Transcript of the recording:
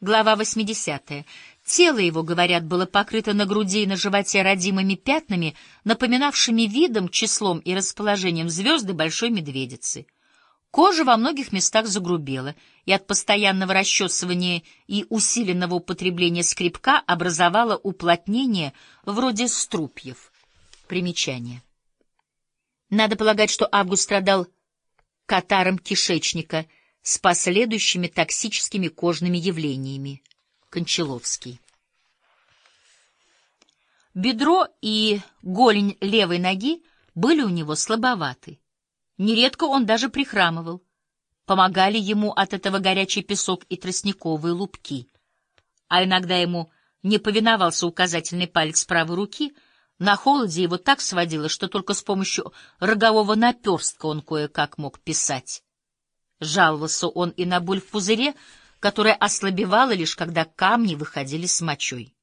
Глава 80. Тело его, говорят, было покрыто на груди и на животе родимыми пятнами, напоминавшими видом, числом и расположением звезды большой медведицы. Кожа во многих местах загрубела, и от постоянного расчесывания и усиленного употребления скребка образовала уплотнение вроде струпьев. Примечание. Надо полагать, что Август страдал катаром кишечника — с последующими токсическими кожными явлениями. Кончаловский. Бедро и голень левой ноги были у него слабоваты. Нередко он даже прихрамывал. Помогали ему от этого горячий песок и тростниковые лупки. А иногда ему не повиновался указательный палец правой руки, на холоде его так сводило, что только с помощью рогового наперстка он кое-как мог писать. Жаловался он и на боль в пузыре, которая ослабевала лишь когда камни выходили с мочой.